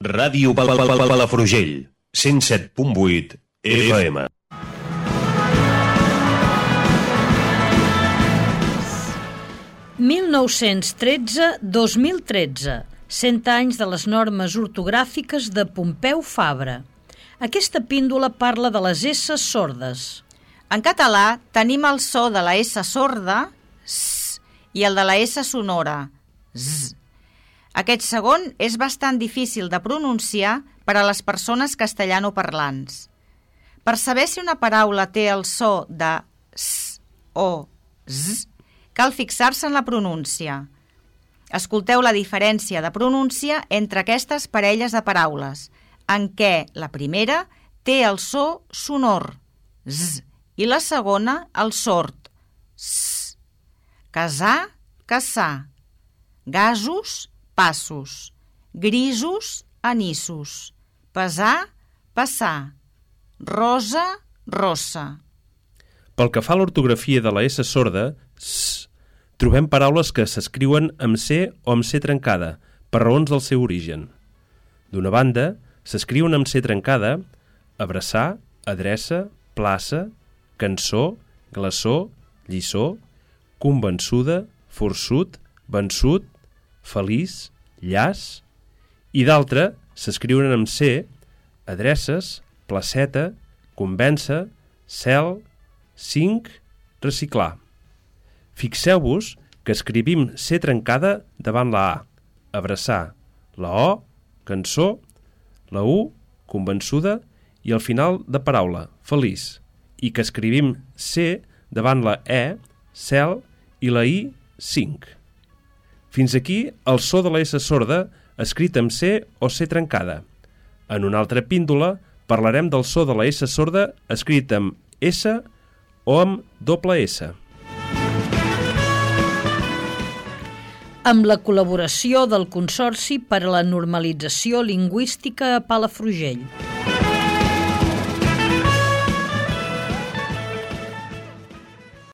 Ràdio Pal Pal Pal Palafrugell, 107.8 FM. ...1913-2013, 100 anys de les normes ortogràfiques de Pompeu Fabra. Aquesta píndola parla de les S sordes. En català tenim el so de la S sorda, s, i el de la S sonora, z. Aquest segon és bastant difícil de pronunciar per a les persones castellanoparlants. Per saber si una paraula té el so de s o z, cal fixar-se en la pronúncia. Escolteu la diferència de pronúncia entre aquestes parelles de paraules, en què la primera té el so sonor, z, i la segona el sord, s. Casar, caçar. Gasos, passos. Grisos, anissos. Pesar, passar. Rosa, rossa. Pel que fa a l'ortografia de la S sorda, s, trobem paraules que s'escriuen amb C o amb C trencada, per raons del seu origen. D'una banda, s'escriuen amb C trencada abraçar, adreça, plaça, cançó, glaçó, lliçó, convençuda, forçut, vençut, feliç, llaç, i d'altra s'escriuen amb C adreces, placeta, convèncer, cel, cinc, reciclar. Fixeu-vos que escrivim C trencada davant la A, abraçar, la O, cançó, la U, convençuda, i al final de paraula, feliç, i que escrivim C davant la E, cel, i la I, 5. Fins aquí el so de la S sorda escrit amb C o C trencada. En una altra píndola parlarem del so de la S sorda escrit amb S o amb doble S. Amb la col·laboració del Consorci per a la Normalització Lingüística a Palafrugell.